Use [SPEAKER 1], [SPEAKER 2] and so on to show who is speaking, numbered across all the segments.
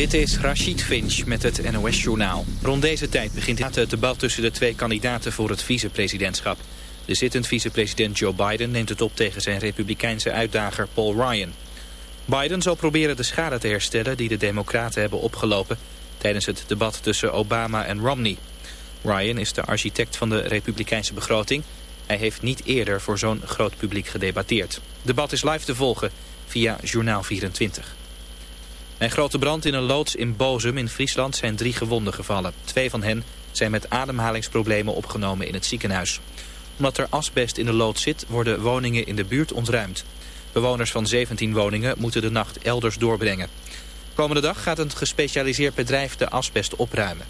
[SPEAKER 1] Dit is Rashid Finch met het NOS-journaal. Rond deze tijd begint het debat tussen de twee kandidaten voor het vicepresidentschap. De zittend vicepresident Joe Biden neemt het op tegen zijn republikeinse uitdager Paul Ryan. Biden zal proberen de schade te herstellen die de democraten hebben opgelopen... tijdens het debat tussen Obama en Romney. Ryan is de architect van de republikeinse begroting. Hij heeft niet eerder voor zo'n groot publiek gedebatteerd. Debat is live te volgen via Journaal 24. Bij een grote brand in een loods in Bozum in Friesland zijn drie gewonden gevallen. Twee van hen zijn met ademhalingsproblemen opgenomen in het ziekenhuis. Omdat er asbest in de loods zit, worden woningen in de buurt ontruimd. Bewoners van 17 woningen moeten de nacht elders doorbrengen. Komende dag gaat een gespecialiseerd bedrijf de asbest opruimen.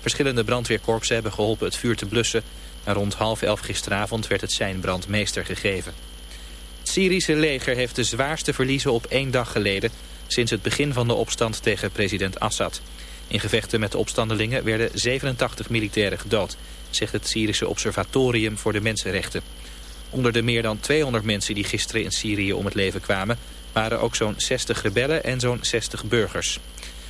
[SPEAKER 1] Verschillende brandweerkorpsen hebben geholpen het vuur te blussen... en rond half elf gisteravond werd het zijn brandmeester gegeven. Het Syrische leger heeft de zwaarste verliezen op één dag geleden sinds het begin van de opstand tegen president Assad. In gevechten met de opstandelingen werden 87 militairen gedood, zegt het Syrische Observatorium voor de Mensenrechten. Onder de meer dan 200 mensen die gisteren in Syrië om het leven kwamen... waren ook zo'n 60 rebellen en zo'n 60 burgers.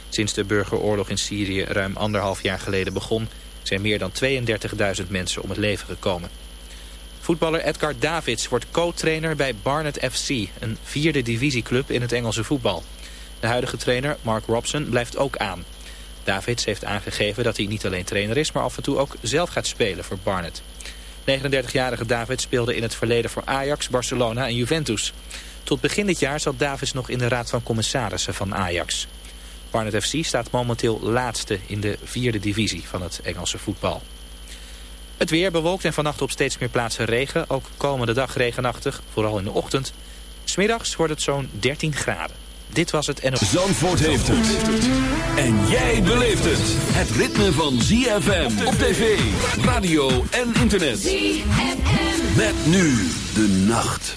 [SPEAKER 1] Sinds de burgeroorlog in Syrië ruim anderhalf jaar geleden begon... zijn meer dan 32.000 mensen om het leven gekomen. Voetballer Edgar Davids wordt co-trainer bij Barnet FC... een vierde divisieclub in het Engelse voetbal. De huidige trainer, Mark Robson, blijft ook aan. Davids heeft aangegeven dat hij niet alleen trainer is... maar af en toe ook zelf gaat spelen voor Barnet. 39-jarige Davids speelde in het verleden voor Ajax, Barcelona en Juventus. Tot begin dit jaar zat Davids nog in de raad van commissarissen van Ajax. Barnet FC staat momenteel laatste in de vierde divisie van het Engelse voetbal. Het weer bewolkt en vannacht op steeds meer plaatsen regen. Ook komende dag regenachtig, vooral in de ochtend. Smiddags wordt het zo'n 13 graden. Dit was het NO.
[SPEAKER 2] Zandvoort heeft het. En jij beleeft het. Het ritme van ZFM op tv, radio en internet. ZFM. Met nu de nacht.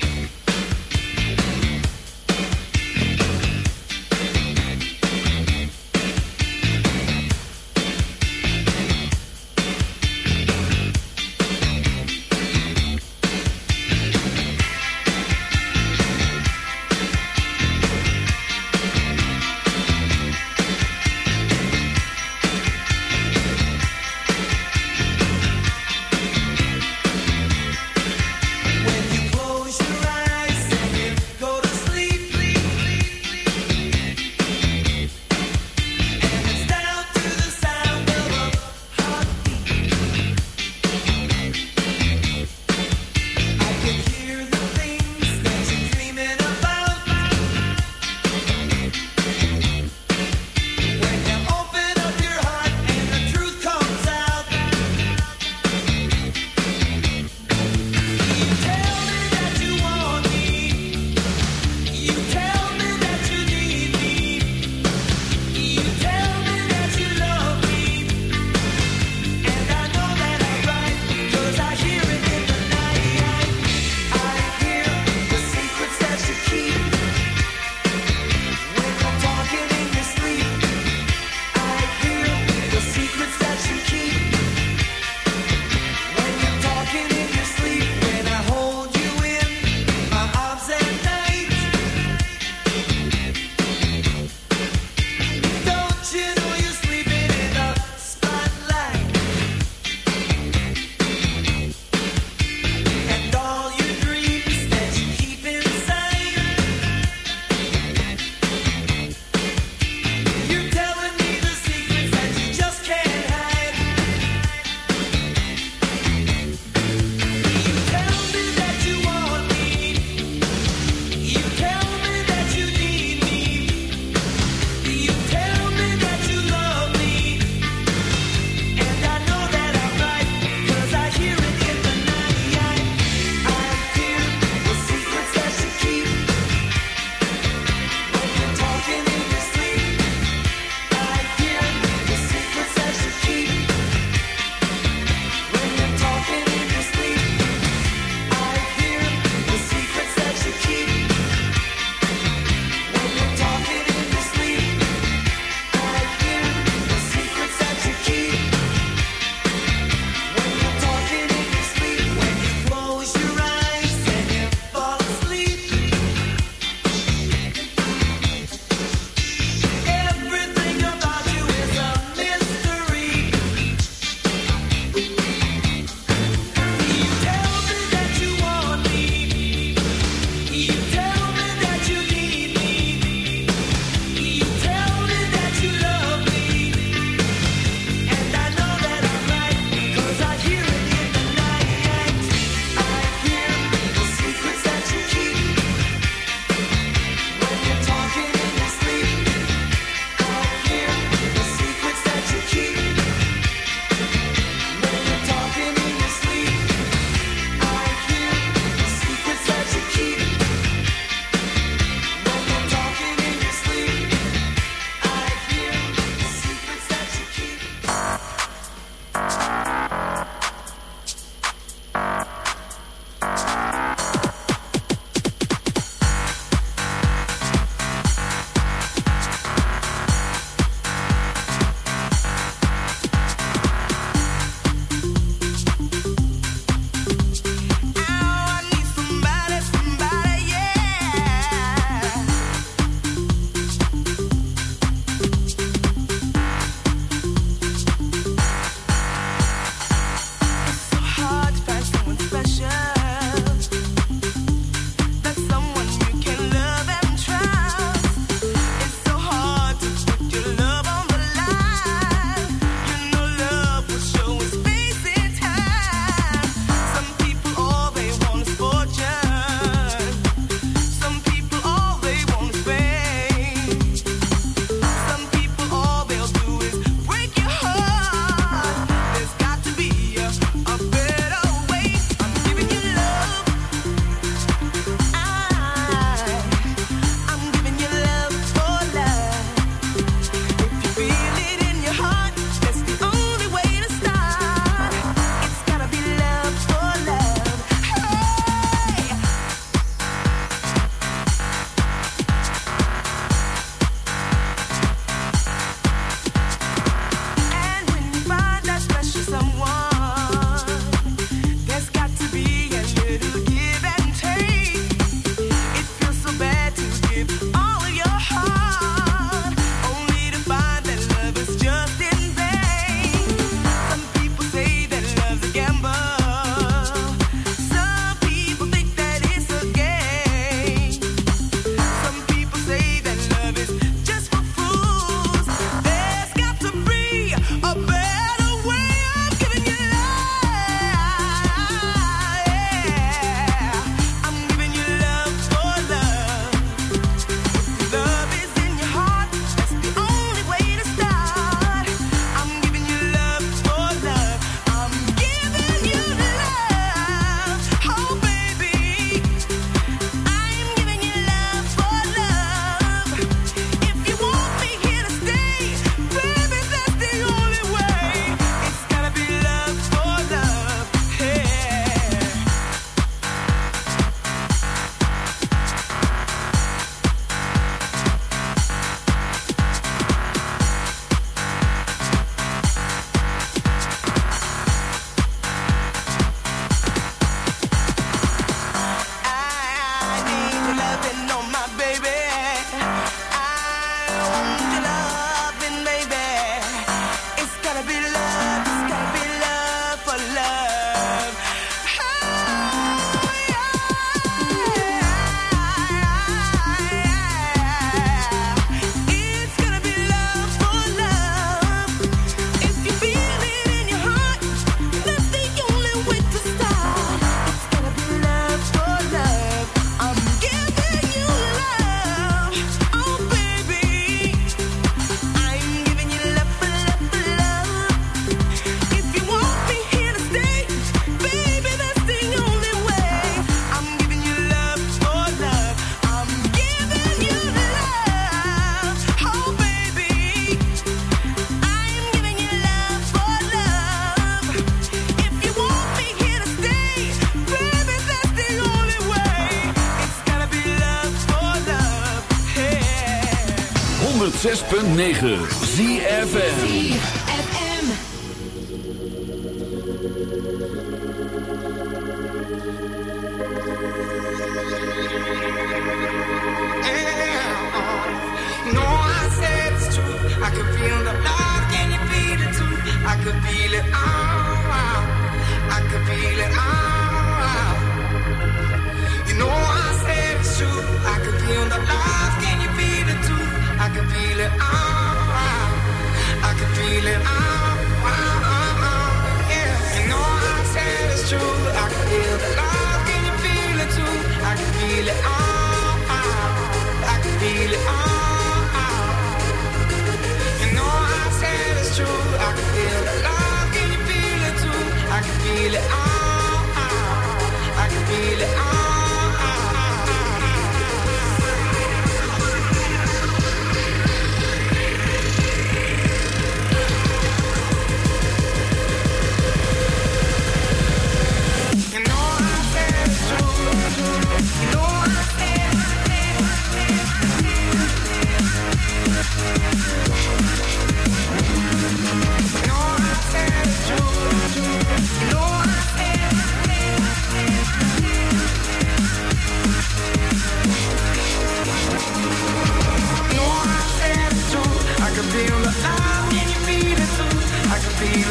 [SPEAKER 3] 106.9
[SPEAKER 2] ZFN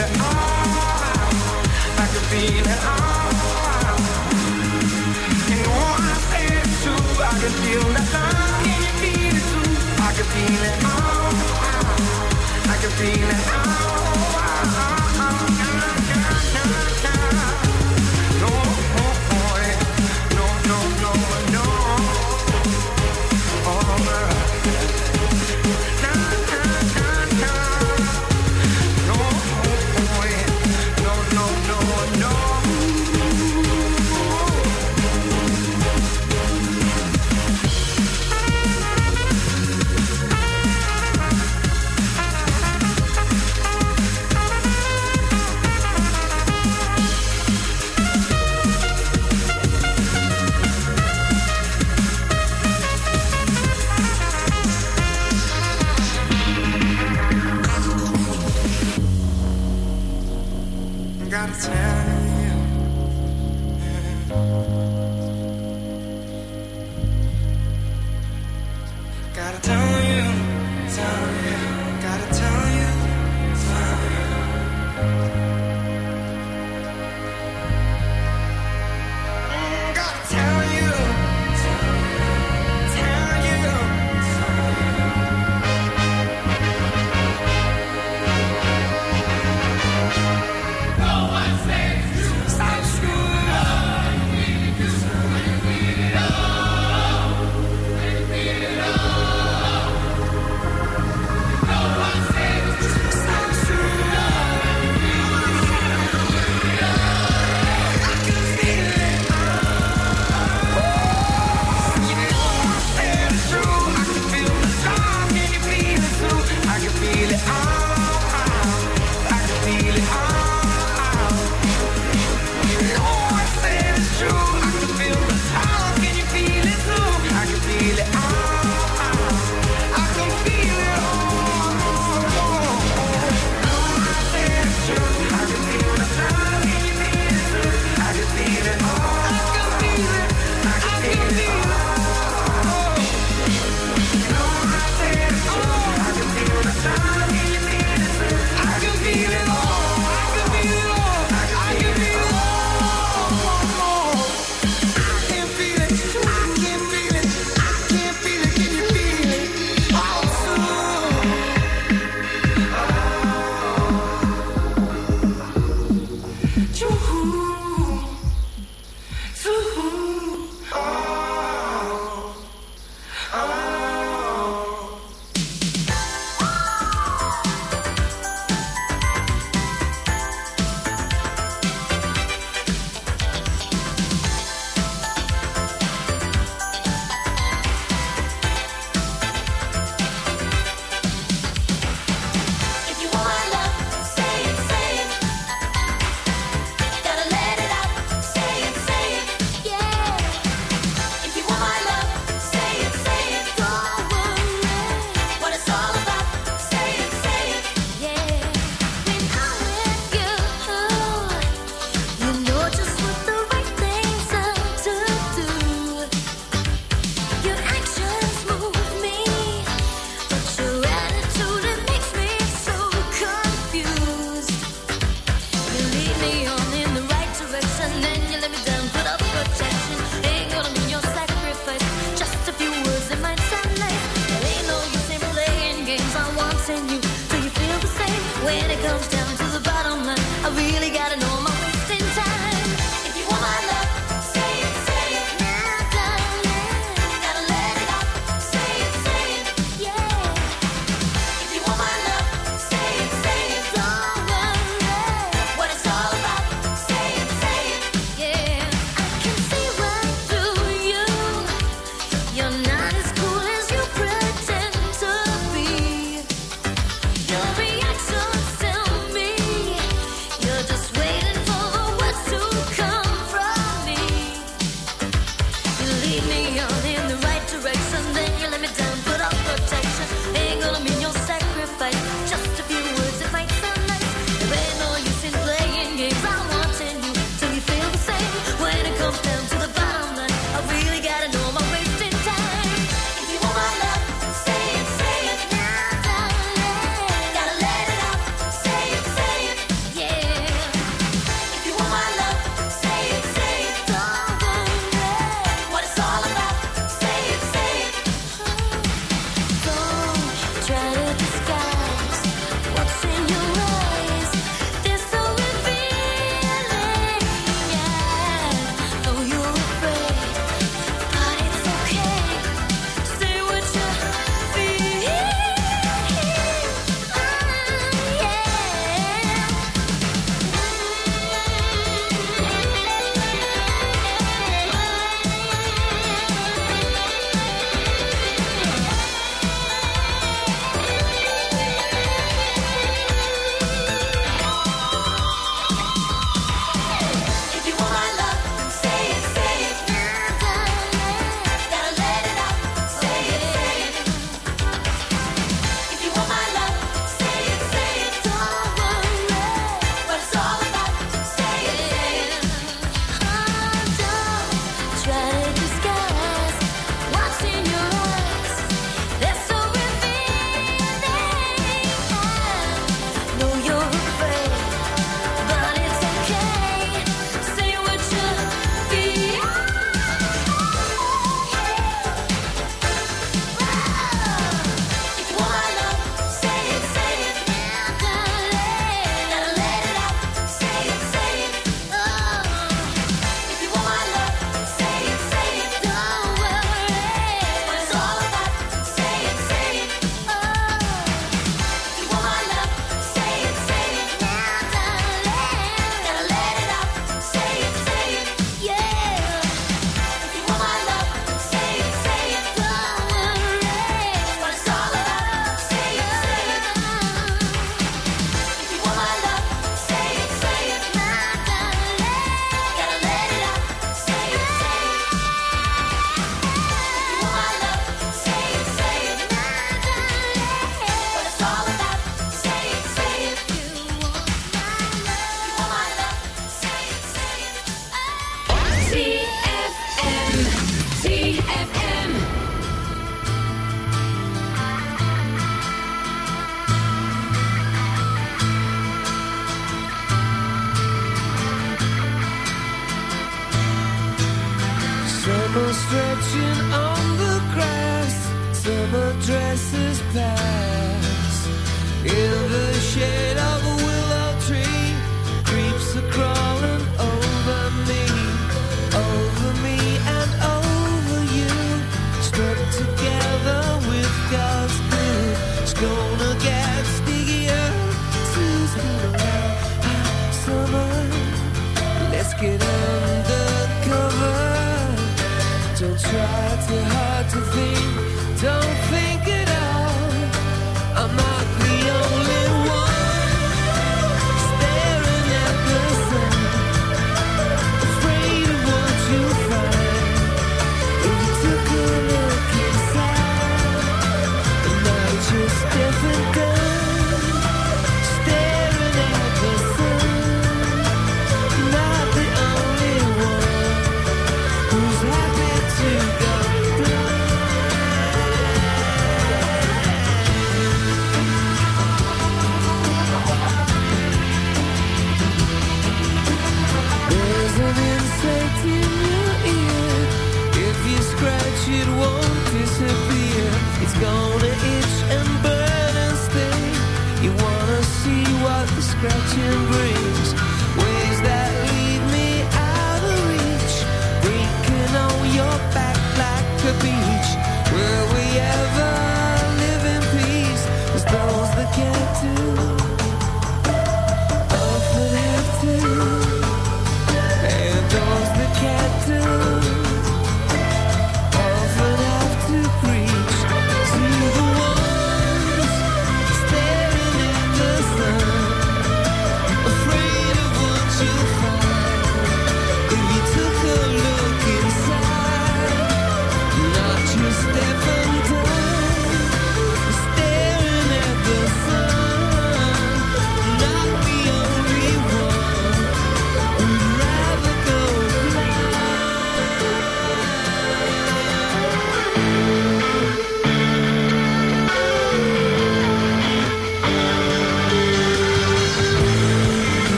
[SPEAKER 4] it. I can feel it I can feel that. Can
[SPEAKER 3] you feel it too?
[SPEAKER 5] I
[SPEAKER 4] can
[SPEAKER 3] feel
[SPEAKER 2] it all. I can feel it all.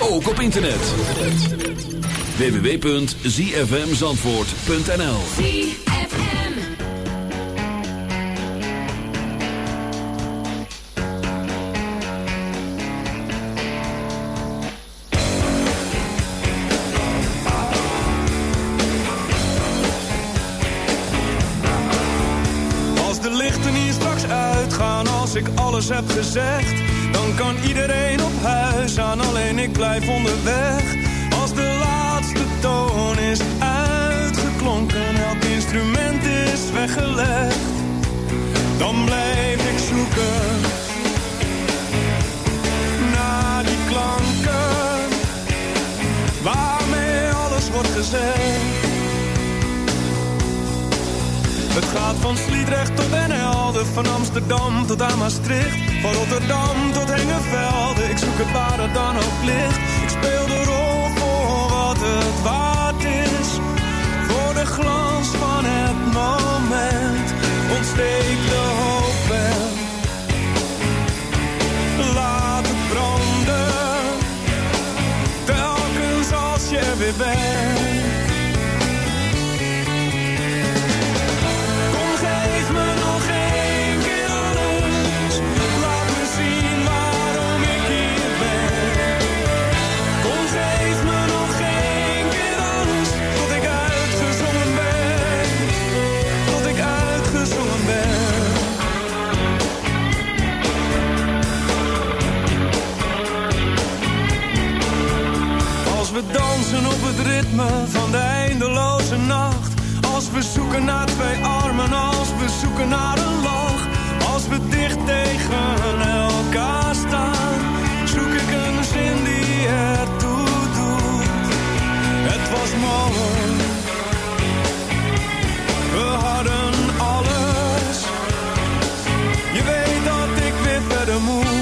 [SPEAKER 2] Ook op internet. www.zfmzandvoort.nl
[SPEAKER 6] Als de lichten hier straks uitgaan, als ik alles heb gezegd dan kan iedereen op huis aan, alleen ik blijf onderweg. Als de laatste toon is uitgeklonken, elk instrument is weggelegd. Dan blijf ik zoeken naar die klanken waarmee alles wordt gezegd. Het gaat van Sliedrecht tot Den van Amsterdam tot aan Maastricht. Van Rotterdam tot Hengevelde, ik zoek het waar het dan ook ligt. Ik speel de rol voor wat het waard is. Voor de glans van het moment, ontsteek ritme van de eindeloze nacht. Als we zoeken naar twee armen, als we zoeken naar een lach. Als we dicht tegen elkaar staan, zoek ik een zin die ertoe doet. Het was mooi, we hadden alles. Je weet dat ik weer verder moet.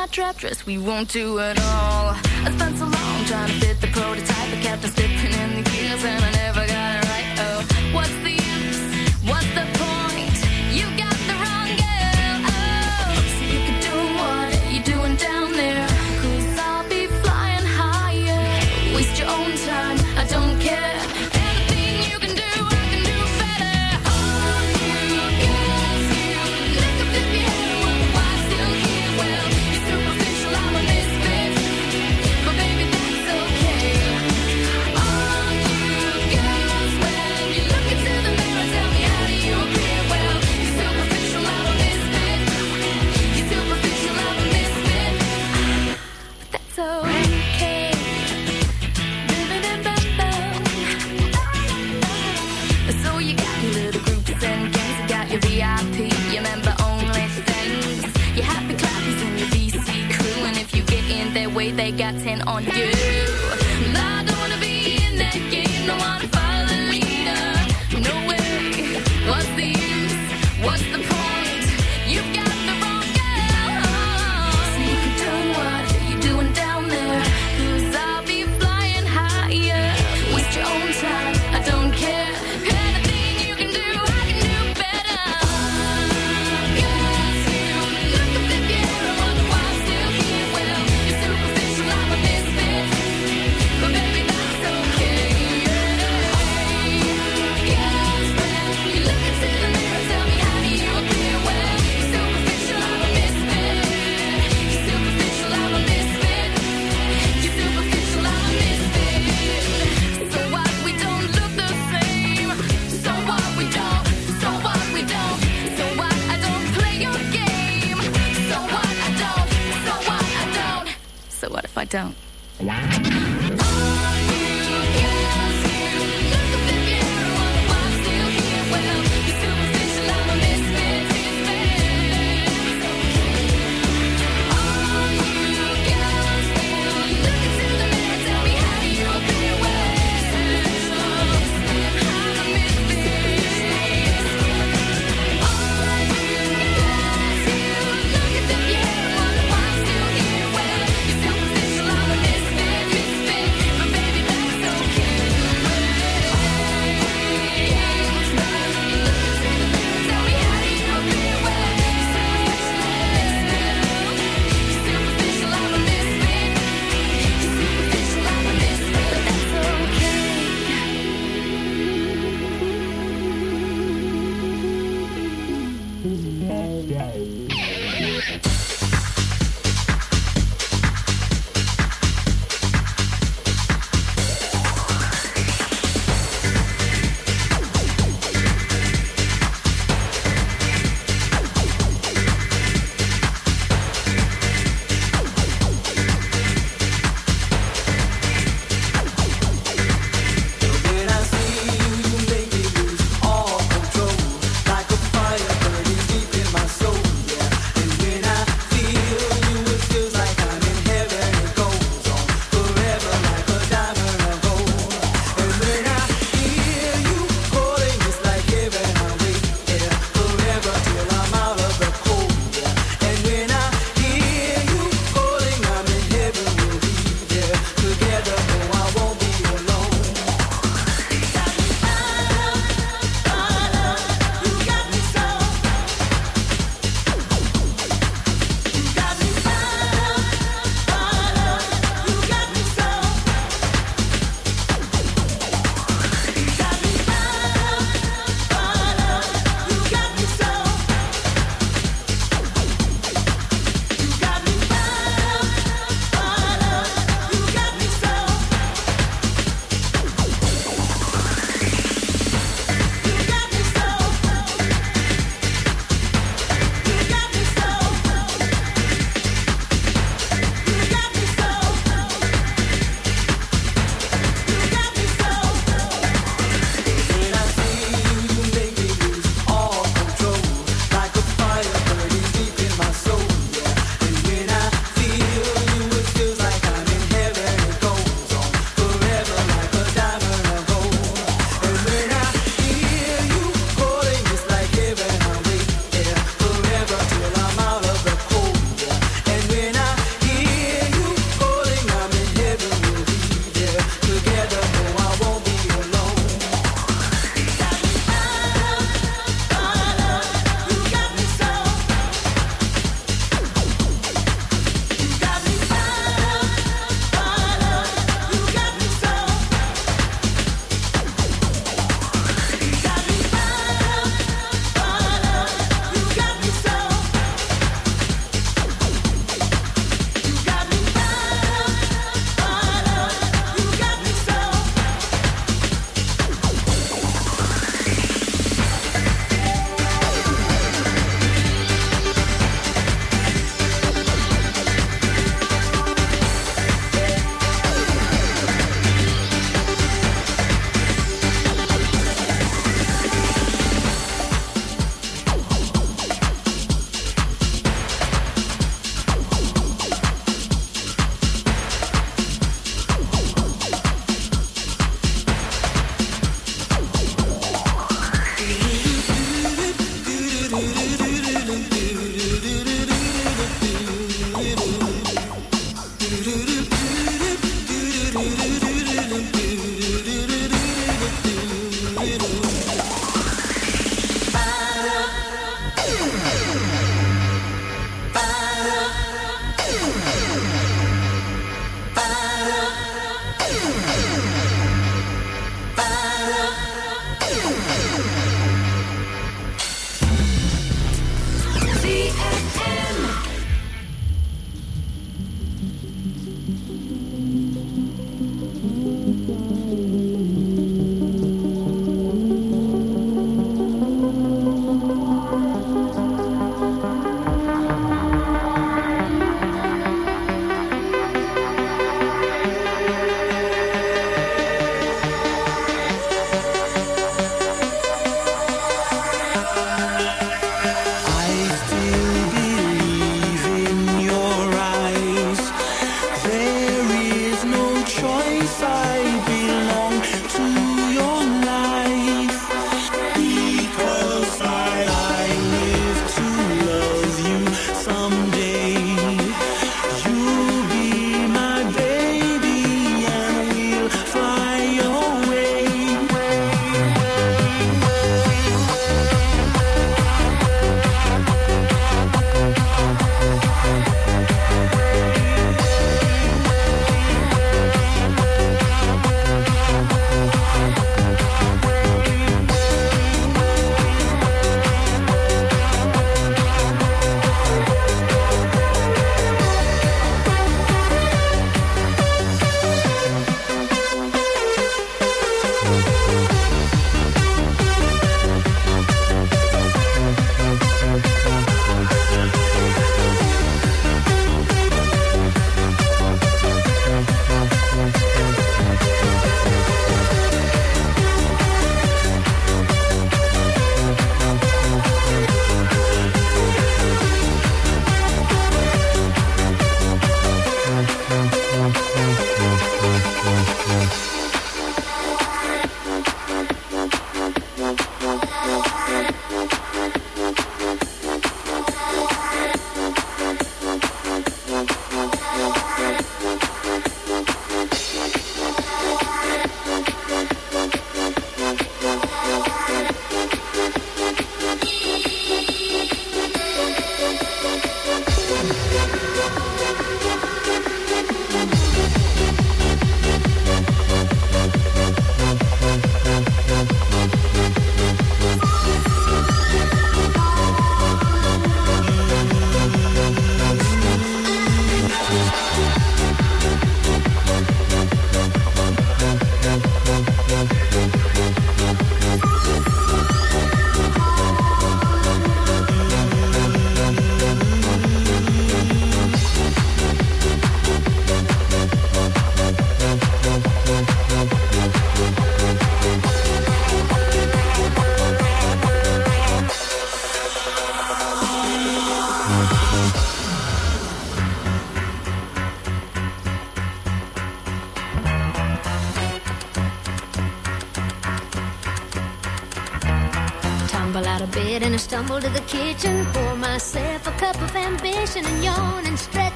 [SPEAKER 7] my trap dress, we won't do it all. I spent so long trying to fit the prototype, I kept on slipping in the gears and I never got it right. Oh, what's they got 10 on you.